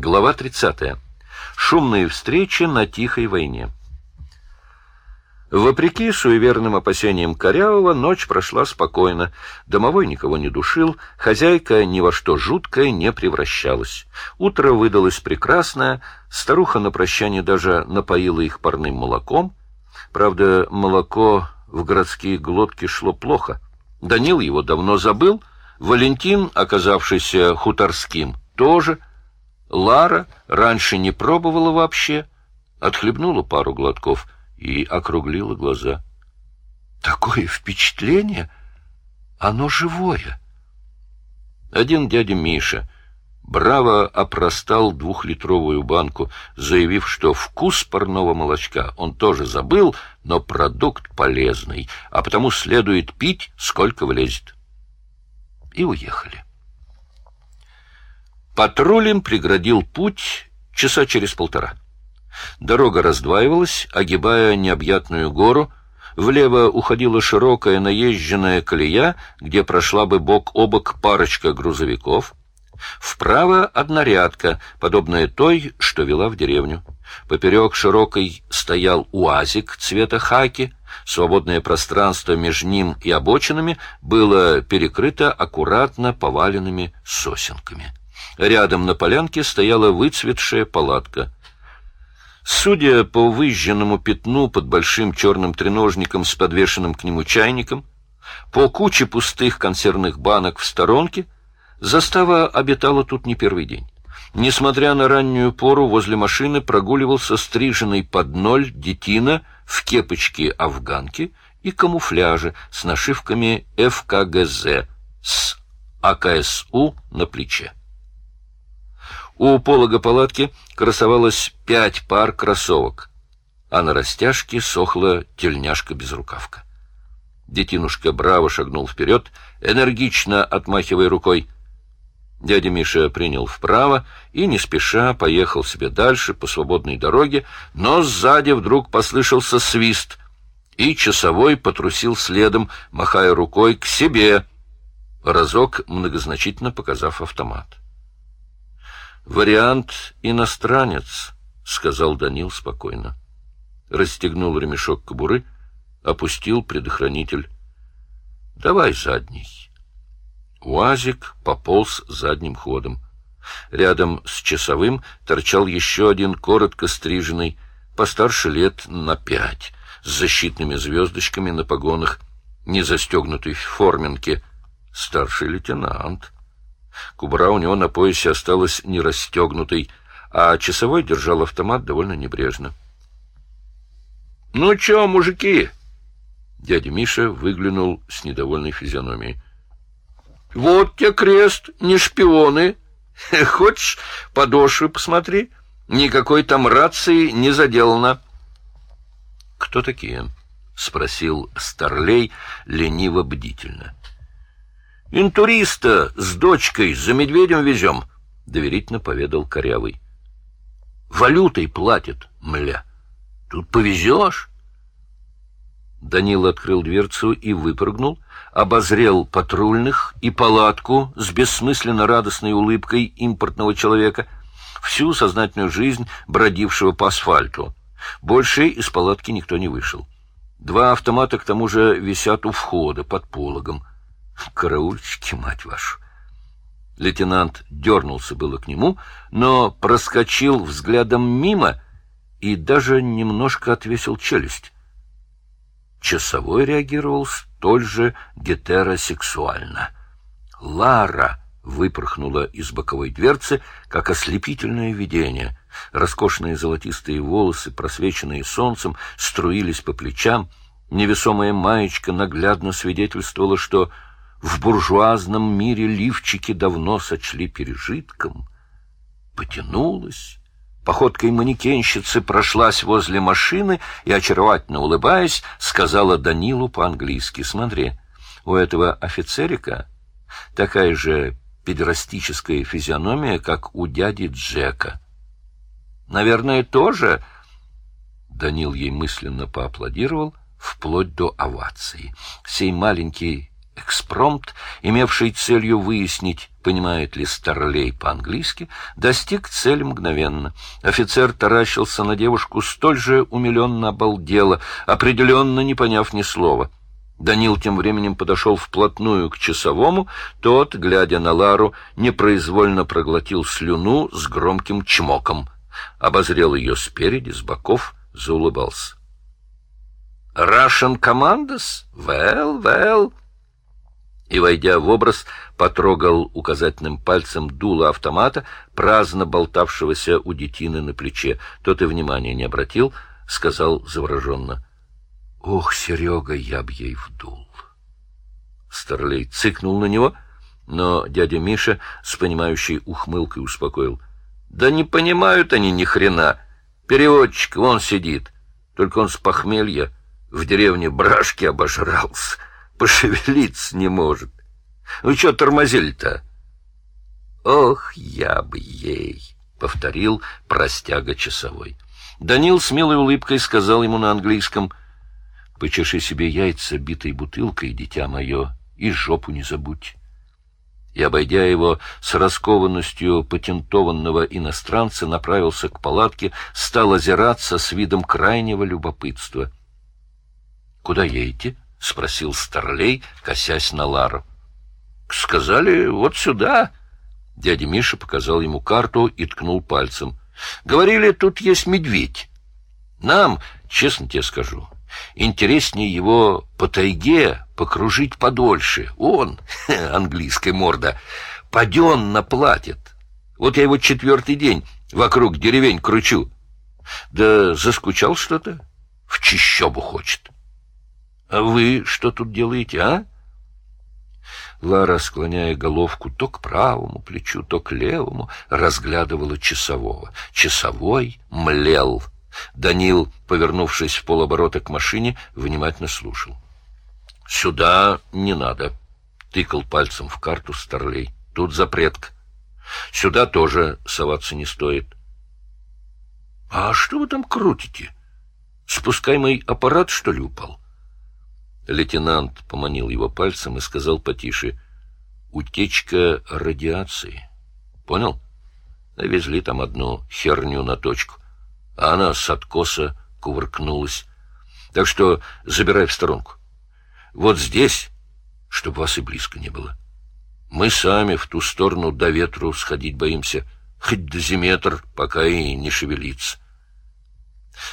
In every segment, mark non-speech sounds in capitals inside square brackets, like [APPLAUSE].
Глава 30. Шумные встречи на тихой войне. Вопреки суеверным опасениям Корявого, ночь прошла спокойно. Домовой никого не душил, хозяйка ни во что жуткое не превращалась. Утро выдалось прекрасное, старуха на прощание даже напоила их парным молоком. Правда, молоко в городские глотки шло плохо. Данил его давно забыл, Валентин, оказавшийся хуторским, тоже. Лара раньше не пробовала вообще, отхлебнула пару глотков — и округлила глаза. Такое впечатление, оно живое. Один дядя Миша браво опростал двухлитровую банку, заявив, что вкус парного молочка он тоже забыл, но продукт полезный, а потому следует пить, сколько влезет. И уехали. Патрулем преградил путь часа через полтора. Дорога раздваивалась, огибая необъятную гору. Влево уходила широкая наезженная колея, где прошла бы бок о бок парочка грузовиков. Вправо однорядка, подобная той, что вела в деревню. Поперек широкой стоял уазик цвета хаки. Свободное пространство между ним и обочинами было перекрыто аккуратно поваленными сосенками. Рядом на полянке стояла выцветшая палатка — Судя по выжженному пятну под большим черным треножником с подвешенным к нему чайником, по куче пустых консервных банок в сторонке, застава обитала тут не первый день. Несмотря на раннюю пору, возле машины прогуливался стриженный под ноль детина в кепочке афганки и камуфляже с нашивками ФКГЗ с АКСУ на плече. У полога палатки красовалось пять пар кроссовок, а на растяжке сохла тельняшка-безрукавка. Детинушка браво шагнул вперед, энергично отмахивая рукой. Дядя Миша принял вправо и, не спеша, поехал себе дальше по свободной дороге, но сзади вдруг послышался свист, и часовой потрусил следом, махая рукой к себе, разок многозначительно показав автомат. «Вариант иностранец», — сказал Данил спокойно. Расстегнул ремешок кобуры, опустил предохранитель. «Давай задний». Уазик пополз задним ходом. Рядом с часовым торчал еще один коротко стриженный, постарше лет на пять, с защитными звездочками на погонах, не застегнутый в форменке, старший лейтенант — Кубра у него на поясе осталась не расстегнутой, а часовой держал автомат довольно небрежно. — Ну чё, мужики? Дядя Миша выглянул с недовольной физиономией. — Вот тебе крест, не шпионы. [LAUGHS] Хочешь, подошвы посмотри? Никакой там рации не заделано. — Кто такие? — спросил Старлей лениво-бдительно. — «Интуриста с дочкой за медведем везем», — доверительно поведал Корявый. «Валютой платят, мля. Тут повезешь». Данил открыл дверцу и выпрыгнул, обозрел патрульных и палатку с бессмысленно радостной улыбкой импортного человека, всю сознательную жизнь бродившего по асфальту. Больше из палатки никто не вышел. Два автомата, к тому же, висят у входа под пологом. Караульщики, мать вашу! Лейтенант дернулся было к нему, но проскочил взглядом мимо и даже немножко отвесил челюсть. Часовой реагировал столь же гетеросексуально. Лара выпорхнула из боковой дверцы, как ослепительное видение. Роскошные золотистые волосы, просвеченные солнцем, струились по плечам. Невесомая маечка наглядно свидетельствовала, что в буржуазном мире лифчики давно сочли пережитком, потянулась, походкой манекенщицы прошлась возле машины и, очаровательно улыбаясь, сказала Данилу по-английски, «Смотри, у этого офицерика такая же педерастическая физиономия, как у дяди Джека. Наверное, тоже...» Данил ей мысленно поаплодировал, вплоть до овации. Сей маленький экспромт, имевший целью выяснить, понимает ли Старлей по-английски, достиг цели мгновенно. Офицер таращился на девушку столь же умиленно обалдело, определенно не поняв ни слова. Данил тем временем подошел вплотную к часовому, тот, глядя на Лару, непроизвольно проглотил слюну с громким чмоком, обозрел ее спереди, с боков, заулыбался. «Russian Commandos? Well, well!» И, войдя в образ, потрогал указательным пальцем дуло автомата, праздно болтавшегося у детины на плече. Тот и внимания не обратил, сказал завороженно. — Ох, Серега, я б ей вдул! Старлей цыкнул на него, но дядя Миша с понимающей ухмылкой успокоил. — Да не понимают они ни хрена! Переводчик вон сидит, только он с похмелья в деревне Брашки обожрался пошевелиться не может. Вы что тормозили-то? Ох, я бы ей, — повторил простяга часовой. Данил с милой улыбкой сказал ему на английском, — Почеши себе яйца битой бутылкой, дитя мое, и жопу не забудь. И, обойдя его с раскованностью патентованного иностранца, направился к палатке, стал озираться с видом крайнего любопытства. — Куда едете? —— спросил Старлей, косясь на Лару. — Сказали, вот сюда. Дядя Миша показал ему карту и ткнул пальцем. — Говорили, тут есть медведь. Нам, честно тебе скажу, интереснее его по тайге покружить подольше. Он, [LAUGHS] английская морда, паденно платит. Вот я его четвертый день вокруг деревень кручу. Да заскучал что-то, в чищобу хочет. — а вы что тут делаете, а? Лара, склоняя головку то к правому плечу, то к левому, разглядывала часового. Часовой млел. Данил, повернувшись в полоборота к машине, внимательно слушал. — Сюда не надо, — тыкал пальцем в карту Старлей. — Тут запретка. Сюда тоже соваться не стоит. — А что вы там крутите? Спускаемый аппарат, что ли, упал? — Лейтенант поманил его пальцем и сказал потише. «Утечка радиации. Понял? Навезли там одну херню на точку, а она с откоса кувыркнулась. Так что забирай в сторонку. Вот здесь, чтобы вас и близко не было. Мы сами в ту сторону до ветру сходить боимся, хоть дозиметр пока и не шевелится».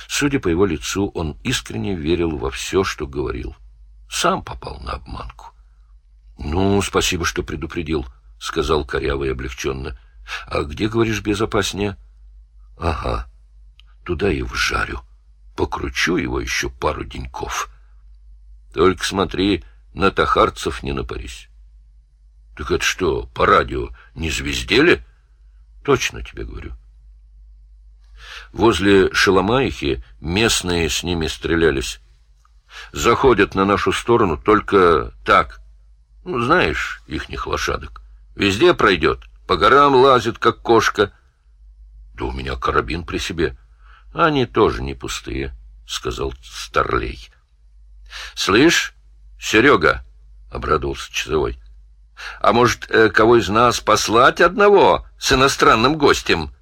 Судя по его лицу, он искренне верил во все, что говорил. — сам попал на обманку. — Ну, спасибо, что предупредил, — сказал корявый облегченно. — А где, говоришь, безопаснее? — Ага, туда и вжарю. Покручу его еще пару деньков. Только смотри, на тахарцев не напарись. — Так это что, по радио не звездели? — Точно тебе говорю. Возле Шеломаихи местные с ними стрелялись заходят на нашу сторону только так. Ну, знаешь, ихних лошадок. Везде пройдет, по горам лазит, как кошка. Да у меня карабин при себе. Они тоже не пустые, — сказал Старлей. — Слышь, Серега, — обрадовался часовой, — а может, э, кого из нас послать одного с иностранным гостем,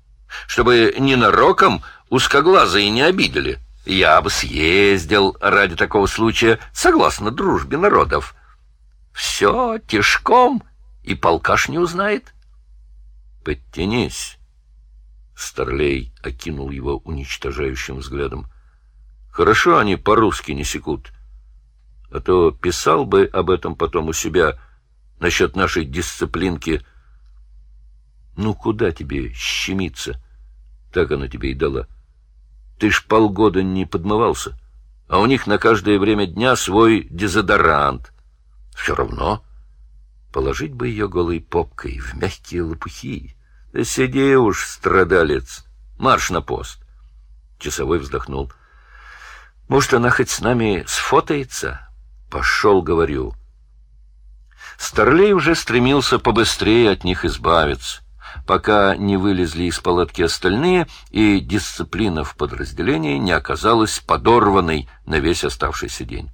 чтобы ненароком узкоглазые не обидели? — я бы съездил ради такого случая, согласно дружбе народов. Все тишком, и полкаш не узнает. Подтянись. Старлей окинул его уничтожающим взглядом. Хорошо они по-русски не секут. А то писал бы об этом потом у себя насчет нашей дисциплинки. Ну, куда тебе щемиться? Так она тебе и дала. Ты ж полгода не подмывался, а у них на каждое время дня свой дезодорант. Все равно положить бы ее голой попкой в мягкие лопухи. Да сиди уж, страдалец, марш на пост. Часовой вздохнул. Может, она хоть с нами сфотается? Пошел, говорю. Старлей уже стремился побыстрее от них избавиться пока не вылезли из палатки остальные, и дисциплина в подразделении не оказалась подорванной на весь оставшийся день.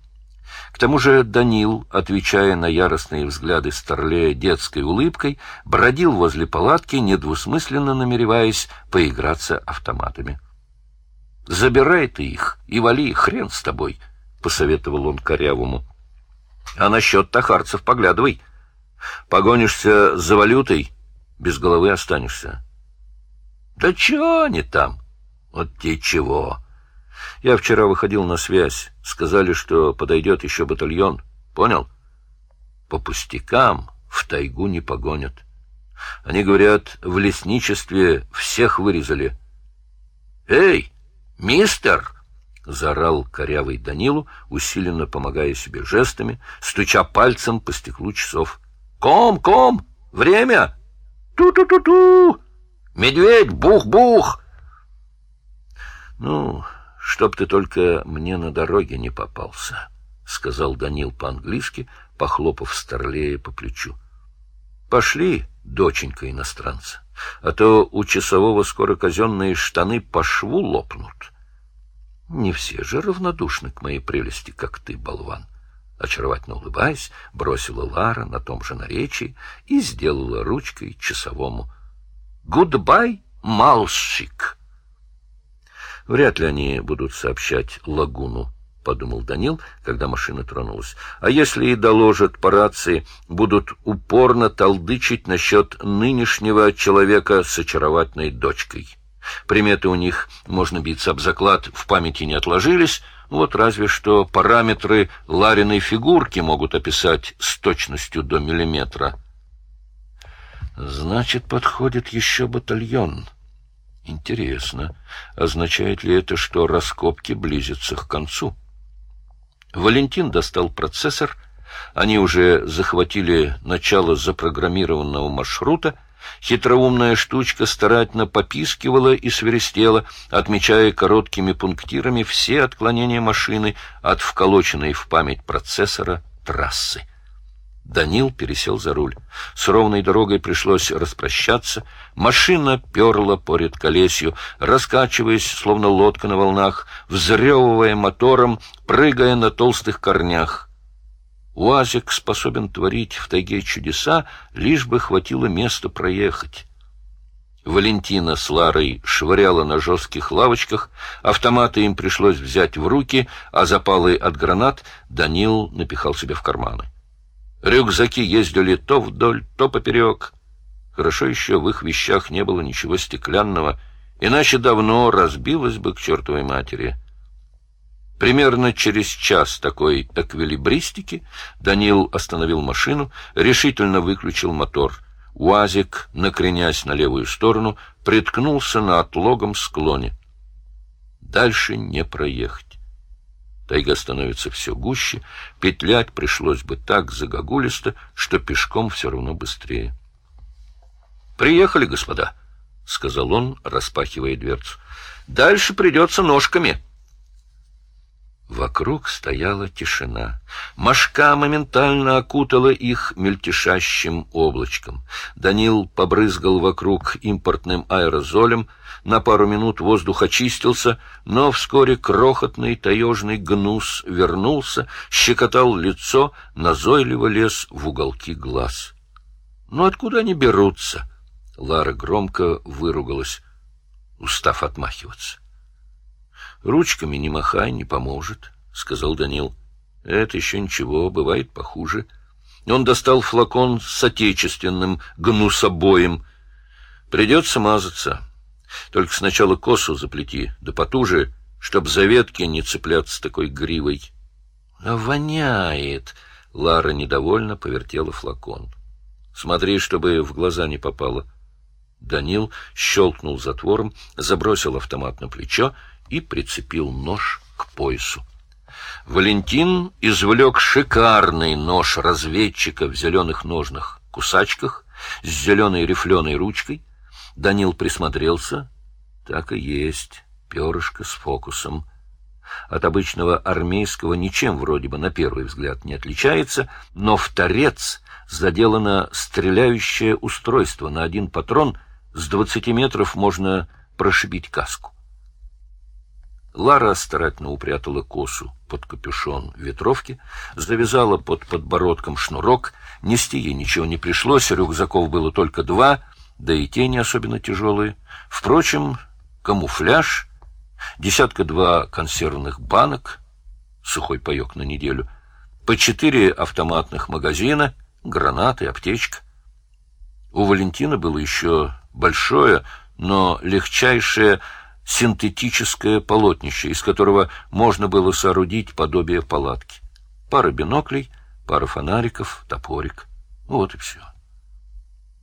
К тому же Данил, отвечая на яростные взгляды Старлея детской улыбкой, бродил возле палатки, недвусмысленно намереваясь поиграться автоматами. — Забирай ты их и вали, хрен с тобой, — посоветовал он корявому. — А насчет тахарцев поглядывай. Погонишься за валютой, без головы останешься. — Да чего они там? Вот те чего? Я вчера выходил на связь. Сказали, что подойдет еще батальон. Понял? По пустякам в тайгу не погонят. Они говорят, в лесничестве всех вырезали. «Эй, мистер!» — заорал корявый Данилу, усиленно помогая себе жестами, стуча пальцем по стеклу часов. «Ком, ком! Время! Ту-ту-ту-ту! Медведь, бух-бух!» «Ну, чтоб ты только мне на дороге не попался», — сказал Данил по-английски, похлопав Старлея по плечу. «Пошли, доченька иностранца, а то у часового скоро казенные штаны по шву лопнут». «Не все же равнодушны к моей прелести, как ты, болван». Очаровательно улыбаясь, бросила Лара на том же наречии и сделала ручкой часовому. «Goodbye, малщик!» Вряд ли они будут сообщать лагуну, — подумал Данил, когда машина тронулась. А если и доложат по рации, будут упорно толдычить насчет нынешнего человека с очаровательной дочкой. Приметы у них, можно биться об заклад, в памяти не отложились, вот разве что параметры Лариной фигурки могут описать с точностью до миллиметра. Значит, подходит еще батальон. Интересно, означает ли это, что раскопки близятся к концу? Валентин достал процессор. Они уже захватили начало запрограммированного маршрута. Хитроумная штучка старательно попискивала и свиристела, отмечая короткими пунктирами все отклонения машины от вколоченной в память процессора трассы. Данил пересел за руль. С ровной дорогой пришлось распрощаться. Машина перла по редколесью, раскачиваясь, словно лодка на волнах, взрёвывая мотором, прыгая на толстых корнях. УАЗик способен творить в тайге чудеса, лишь бы хватило места проехать. Валентина с Ларой швыряла на жестких лавочках, автоматы им пришлось взять в руки, а запалы от гранат Данил напихал себе в карманы. Рюкзаки ездили то вдоль, то поперек. Хорошо еще в их вещах не было ничего стеклянного, иначе давно разбилось бы к чертовой матери. Примерно через час такой эквилибристики Данил остановил машину, решительно выключил мотор. УАЗик, накренясь на левую сторону, приткнулся на отлогом склоне. Дальше не проехать. Тайга становится все гуще, петлять пришлось бы так загогулисто, что пешком все равно быстрее. «Приехали, господа», — сказал он, распахивая дверцу. «Дальше придется ножками». Вокруг стояла тишина. Машка моментально окутала их мельтешащим облачком. Данил побрызгал вокруг импортным аэрозолем. На пару минут воздух очистился, но вскоре крохотный таежный гнус вернулся, щекотал лицо, назойливо лез в уголки глаз. «Ну откуда они берутся?» Лара громко выругалась, устав отмахиваться. Ручками не махай, не поможет, — сказал Данил. — Это еще ничего, бывает похуже. Он достал флакон с отечественным гнусобоем. Придется мазаться. Только сначала косу заплети, да потуже, чтоб за ветки не цепляться такой гривой. — воняет! — Лара недовольно повертела флакон. — Смотри, чтобы в глаза не попало. Данил щелкнул затвором, забросил автомат на плечо и прицепил нож к поясу. Валентин извлек шикарный нож разведчика в зеленых ножных кусачках с зеленой рифленой ручкой. Данил присмотрелся. Так и есть, перышко с фокусом. От обычного армейского ничем вроде бы на первый взгляд не отличается, но в торец заделано стреляющее устройство на один патрон, с двадцати метров можно прошибить каску. Лара старательно упрятала косу под капюшон ветровки, завязала под подбородком шнурок. Нести ей ничего не пришлось, рюкзаков было только два, да и те не особенно тяжелые. Впрочем, камуфляж, десятка-два консервных банок, сухой паек на неделю, по четыре автоматных магазина, гранаты, аптечка. У Валентина было еще большое, но легчайшее синтетическое полотнище, из которого можно было соорудить подобие палатки. Пара биноклей, пара фонариков, топорик. Вот и все.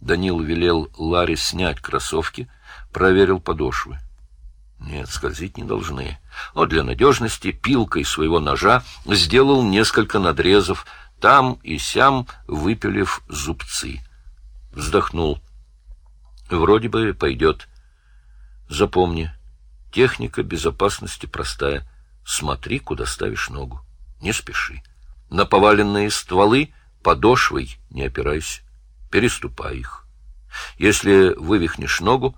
Данил велел Ларе снять кроссовки, проверил подошвы. Нет, скользить не должны. Но для надежности пилкой своего ножа сделал несколько надрезов, там и сям выпилив зубцы. Вздохнул. Вроде бы пойдет. Запомни, техника безопасности простая. Смотри, куда ставишь ногу. Не спеши. На поваленные стволы подошвой не опирайся. Переступай их. Если вывихнешь ногу,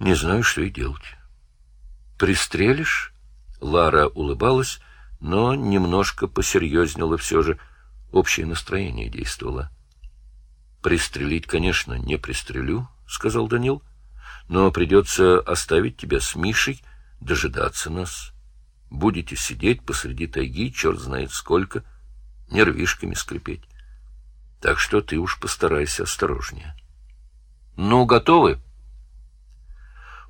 не знаю, что и делать. Пристрелишь? Лара улыбалась, но немножко посерьезнела все же. Общее настроение действовало. Пристрелить, конечно, не пристрелю, сказал Данил, но придется оставить тебя с Мишей дожидаться нас. Будете сидеть посреди тайги, черт знает сколько, нервишками скрипеть. Так что ты уж постарайся осторожнее. Ну, готовы?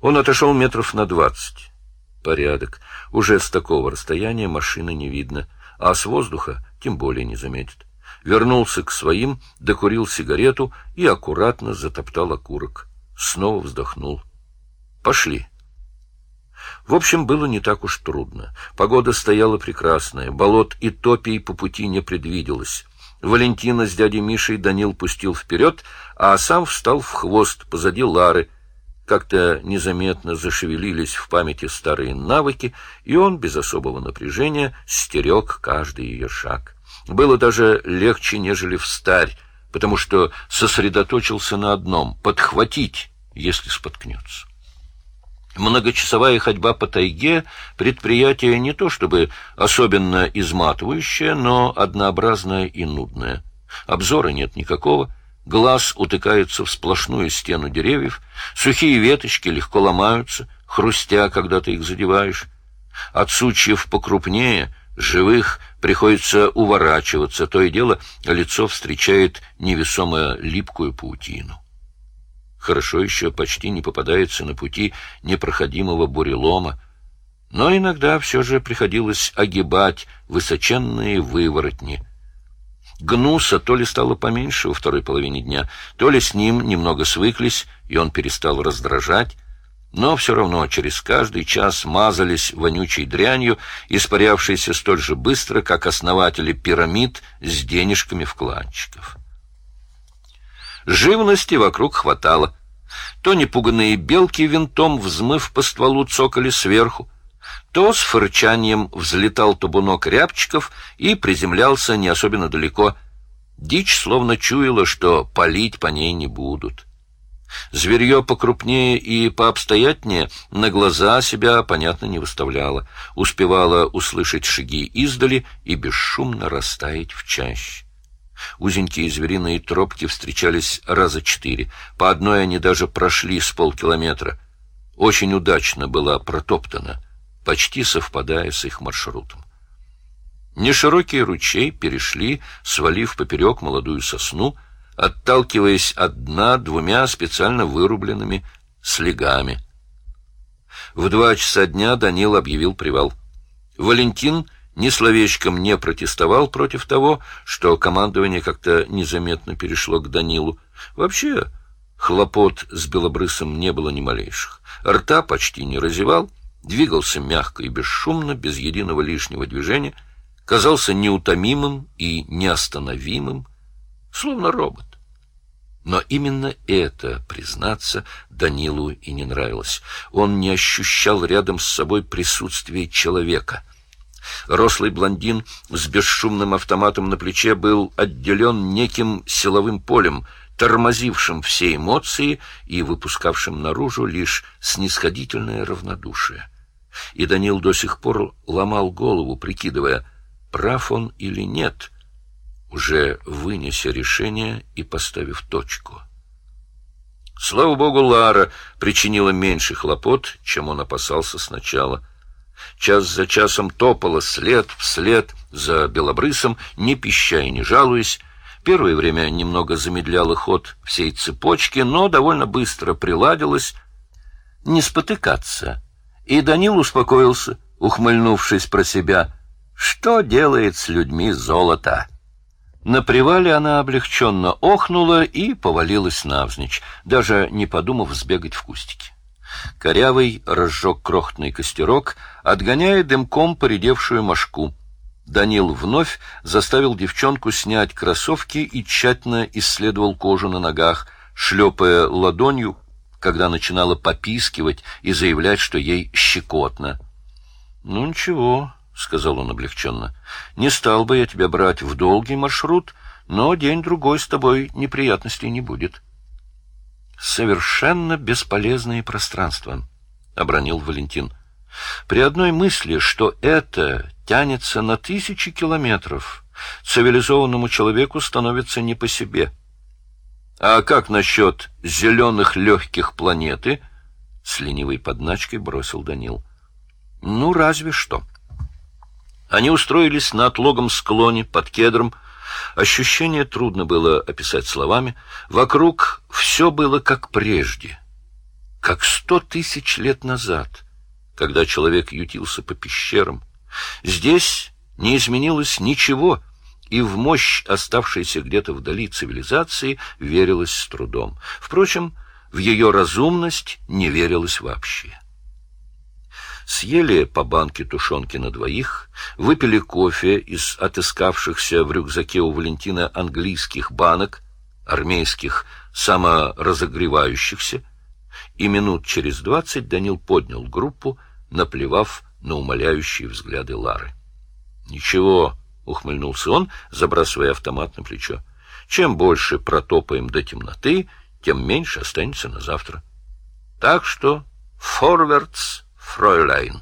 Он отошел метров на двадцать. Порядок. Уже с такого расстояния машины не видно, а с воздуха тем более не заметит. Вернулся к своим, докурил сигарету и аккуратно затоптал окурок. Снова вздохнул. Пошли. В общем, было не так уж трудно. Погода стояла прекрасная, болот и топий по пути не предвиделось. Валентина с дядей Мишей Данил пустил вперед, а сам встал в хвост позади Лары. Как-то незаметно зашевелились в памяти старые навыки, и он без особого напряжения стерег каждый ее шаг. Было даже легче, нежели встарь, потому что сосредоточился на одном — подхватить, если споткнется. Многочасовая ходьба по тайге — предприятие не то чтобы особенно изматывающее, но однообразное и нудное. Обзора нет никакого, глаз утыкается в сплошную стену деревьев, сухие веточки легко ломаются, хрустя, когда ты их задеваешь. От сучьев покрупнее, живых, приходится уворачиваться, то и дело лицо встречает невесомо липкую паутину. Хорошо еще почти не попадается на пути непроходимого бурелома, но иногда все же приходилось огибать высоченные выворотни. Гнуса то ли стало поменьше во второй половине дня, то ли с ним немного свыклись, и он перестал раздражать, но все равно через каждый час мазались вонючей дрянью, испарявшейся столь же быстро, как основатели пирамид с денежками вкладчиков. Живности вокруг хватало. То непуганные белки винтом, взмыв по стволу, цокали сверху, то с фырчанием взлетал табунок рябчиков и приземлялся не особенно далеко. Дичь словно чуяла, что палить по ней не будут. Зверье покрупнее и пообстоятельнее на глаза себя, понятно, не выставляло, успевало услышать шаги издали и бесшумно растаять в чаще. Узенькие звериные тропки встречались раза четыре. По одной они даже прошли с полкилометра. Очень удачно была протоптана, почти совпадая с их маршрутом. Неширокий ручей перешли, свалив поперек молодую сосну, отталкиваясь от дна двумя специально вырубленными слегами. В два часа дня Данил объявил привал. Валентин ни словечком не протестовал против того, что командование как-то незаметно перешло к Данилу. Вообще, хлопот с Белобрысом не было ни малейших. Рта почти не разевал, двигался мягко и бесшумно, без единого лишнего движения, казался неутомимым и неостановимым, словно робот. Но именно это, признаться, Данилу и не нравилось. Он не ощущал рядом с собой присутствия человека — Рослый блондин с бесшумным автоматом на плече был отделен неким силовым полем, тормозившим все эмоции и выпускавшим наружу лишь снисходительное равнодушие. И Данил до сих пор ломал голову, прикидывая, прав он или нет, уже вынеся решение и поставив точку. Слава богу, Лара причинила меньше хлопот, чем он опасался сначала. Час за часом топала след вслед за белобрысом, не пища и не жалуясь. Первое время немного замедляла ход всей цепочки, но довольно быстро приладилась. Не спотыкаться. И Данил успокоился, ухмыльнувшись про себя. Что делает с людьми золото? На привале она облегченно охнула и повалилась навзничь, даже не подумав сбегать в кустики. Корявый разжег крохотный костерок, отгоняя дымком поредевшую мошку. Данил вновь заставил девчонку снять кроссовки и тщательно исследовал кожу на ногах, шлепая ладонью, когда начинала попискивать и заявлять, что ей щекотно. — Ну, ничего, — сказал он облегченно. — Не стал бы я тебя брать в долгий маршрут, но день-другой с тобой неприятностей не будет. — Совершенно бесполезные пространства, — обронил Валентин. При одной мысли, что это тянется на тысячи километров, цивилизованному человеку становится не по себе. А как насчет зеленых легких планеты? С ленивой подначкой бросил Данил. Ну, разве что. — они устроились на отлогом склоне под кедром. Ощущение трудно было описать словами. Вокруг все было как прежде, как сто тысяч лет назад, когда человек ютился по пещерам. Здесь не изменилось ничего, и в мощь оставшейся где-то вдали цивилизации верилось с трудом. Впрочем, в ее разумность не верилось вообще съели по банке тушенки на двоих, выпили кофе из отыскавшихся в рюкзаке у Валентина английских банок, армейских, саморазогревающихся, и минут через двадцать Данил поднял группу, наплевав на умоляющие взгляды Лары. — Ничего, — ухмыльнулся он, забрасывая автомат на плечо. — Чем больше протопаем до темноты, тем меньше останется на завтра. Так что форвардс fräulein.